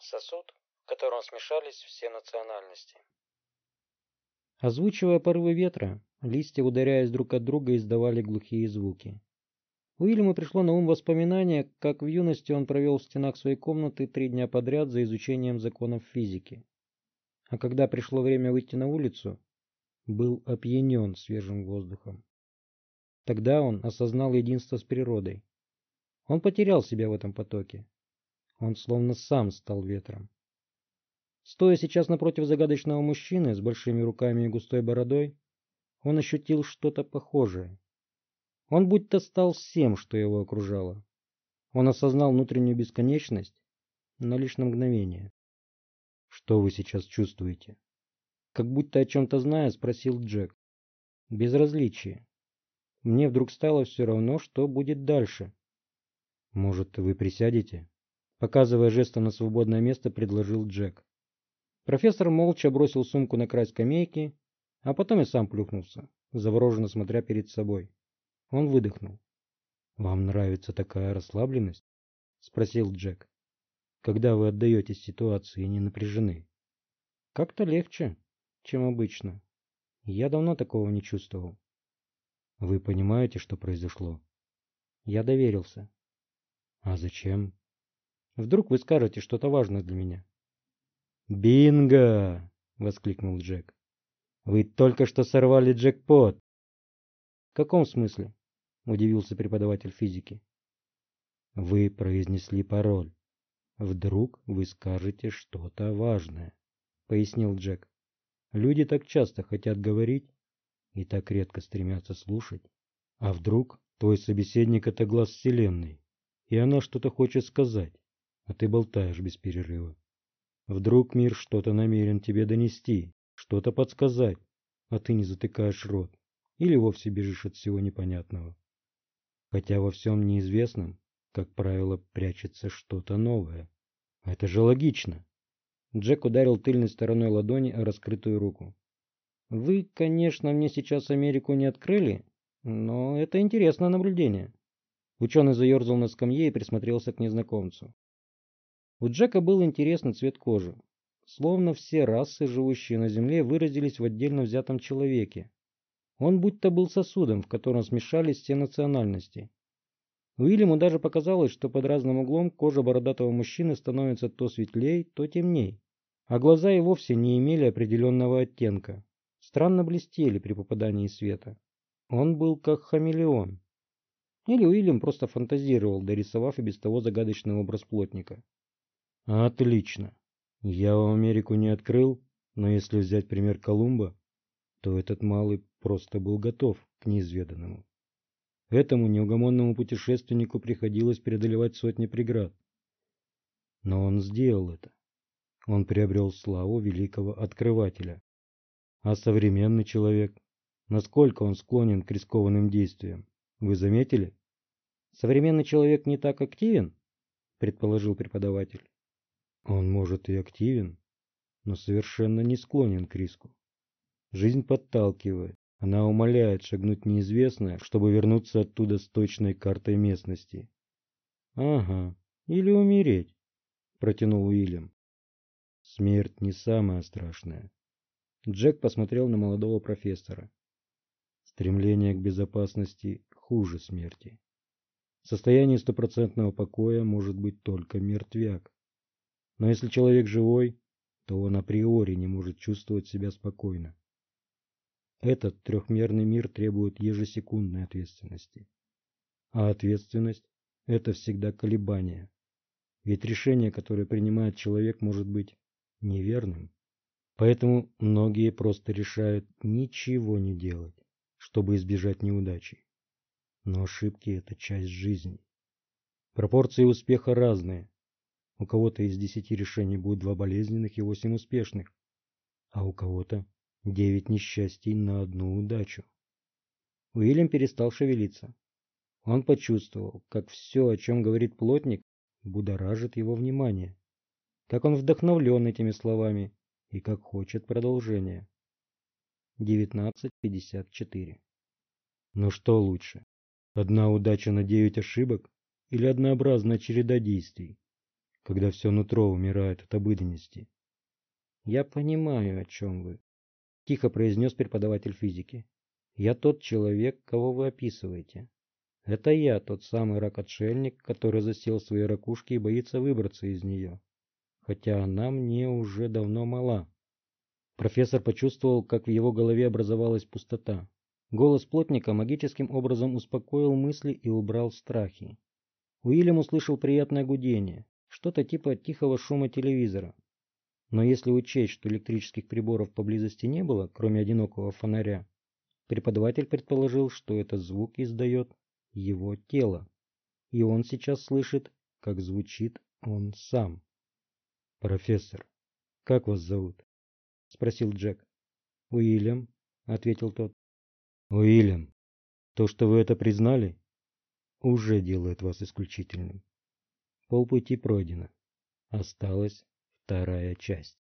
Сосуд, в котором смешались все национальности. Озвучивая порывы ветра, листья, ударяясь друг от друга, издавали глухие звуки. Уильяму пришло на ум воспоминание, как в юности он провел в стенах своей комнаты три дня подряд за изучением законов физики. А когда пришло время выйти на улицу, был опьянен свежим воздухом. Тогда он осознал единство с природой. Он потерял себя в этом потоке. Он словно сам стал ветром. Стоя сейчас напротив загадочного мужчины с большими руками и густой бородой, он ощутил что-то похожее. Он будто стал всем, что его окружало. Он осознал внутреннюю бесконечность, но лишь на мгновение. «Что вы сейчас чувствуете?» Как будто о чем-то зная, спросил Джек. «Безразличие. Мне вдруг стало все равно, что будет дальше». «Может, вы присядете?» Показывая жестом на свободное место, предложил Джек. Профессор молча бросил сумку на край скамейки, а потом и сам плюхнулся, завороженно смотря перед собой. Он выдохнул. «Вам нравится такая расслабленность?» — спросил Джек. «Когда вы отдаетесь ситуации и не напряжены?» «Как-то легче, чем обычно. Я давно такого не чувствовал». «Вы понимаете, что произошло?» Я доверился. «А зачем?» «Вдруг вы скажете что-то важное для меня?» «Бинго!» — воскликнул Джек. «Вы только что сорвали джекпот!» «В каком смысле?» удивился преподаватель физики. Вы произнесли пароль. Вдруг вы скажете что-то важное, пояснил Джек. Люди так часто хотят говорить и так редко стремятся слушать. А вдруг твой собеседник это глаз вселенной, и она что-то хочет сказать, а ты болтаешь без перерыва. Вдруг мир что-то намерен тебе донести, что-то подсказать, а ты не затыкаешь рот или вовсе бежишь от всего непонятного. Хотя во всем неизвестном, как правило, прячется что-то новое. Это же логично. Джек ударил тыльной стороной ладони о раскрытую руку. Вы, конечно, мне сейчас Америку не открыли, но это интересное наблюдение. Ученый заерзал на скамье и присмотрелся к незнакомцу. У Джека был интересный цвет кожи. Словно все расы, живущие на Земле, выразились в отдельно взятом человеке, он будто был сосудом, в котором смешались все национальности. Уильяму даже показалось, что под разным углом кожа бородатого мужчины становится то светлей, то темней, а глаза и вовсе не имели определенного оттенка, странно блестели при попадании света. Он был как хамелеон. Или Уильям просто фантазировал, дорисовав и без того загадочный образ плотника. Отлично. Я вам Америку не открыл, но если взять пример Колумба, то этот малый просто был готов к неизведанному. Этому неугомонному путешественнику приходилось преодолевать сотни преград. Но он сделал это. Он приобрел славу великого открывателя. А современный человек, насколько он склонен к рискованным действиям, вы заметили? Современный человек не так активен, предположил преподаватель. Он может и активен, но совершенно не склонен к риску. Жизнь подталкивает, она умоляет шагнуть неизвестное, чтобы вернуться оттуда с точной картой местности. Ага, или умереть, протянул Уильям. Смерть не самая страшная. Джек посмотрел на молодого профессора. Стремление к безопасности хуже смерти. В состоянии стопроцентного покоя может быть только мертвяк. Но если человек живой, то он априори не может чувствовать себя спокойно. Этот трехмерный мир требует ежесекундной ответственности. А ответственность – это всегда колебания. Ведь решение, которое принимает человек, может быть неверным. Поэтому многие просто решают ничего не делать, чтобы избежать неудачи. Но ошибки – это часть жизни. Пропорции успеха разные. У кого-то из десяти решений будет два болезненных и восемь успешных, а у кого-то Девять несчастий на одну удачу. Уильям перестал шевелиться. Он почувствовал, как все, о чем говорит плотник, будоражит его внимание. Как он вдохновлен этими словами и как хочет продолжения. 19.54 Но что лучше? Одна удача на девять ошибок или однообразная череда действий? Когда все нутро умирает от обыденности. Я понимаю, о чем вы, тихо произнес преподаватель физики. Я тот человек, кого вы описываете. Это я, тот самый рак-отшельник, который засел в своей ракушке и боится выбраться из нее. Хотя она мне уже давно мала. Профессор почувствовал, как в его голове образовалась пустота. Голос плотника магическим образом успокоил мысли и убрал страхи. Уильям услышал приятное гудение, что-то типа тихого шума телевизора. Но если учесть, что электрических приборов поблизости не было, кроме одинокого фонаря, преподаватель предположил, что этот звук издает его тело. И он сейчас слышит, как звучит он сам. «Профессор, как вас зовут?» — спросил Джек. «Уильям», — ответил тот. «Уильям, то, что вы это признали, уже делает вас исключительным. Полпути пройдено. Осталась вторая часть».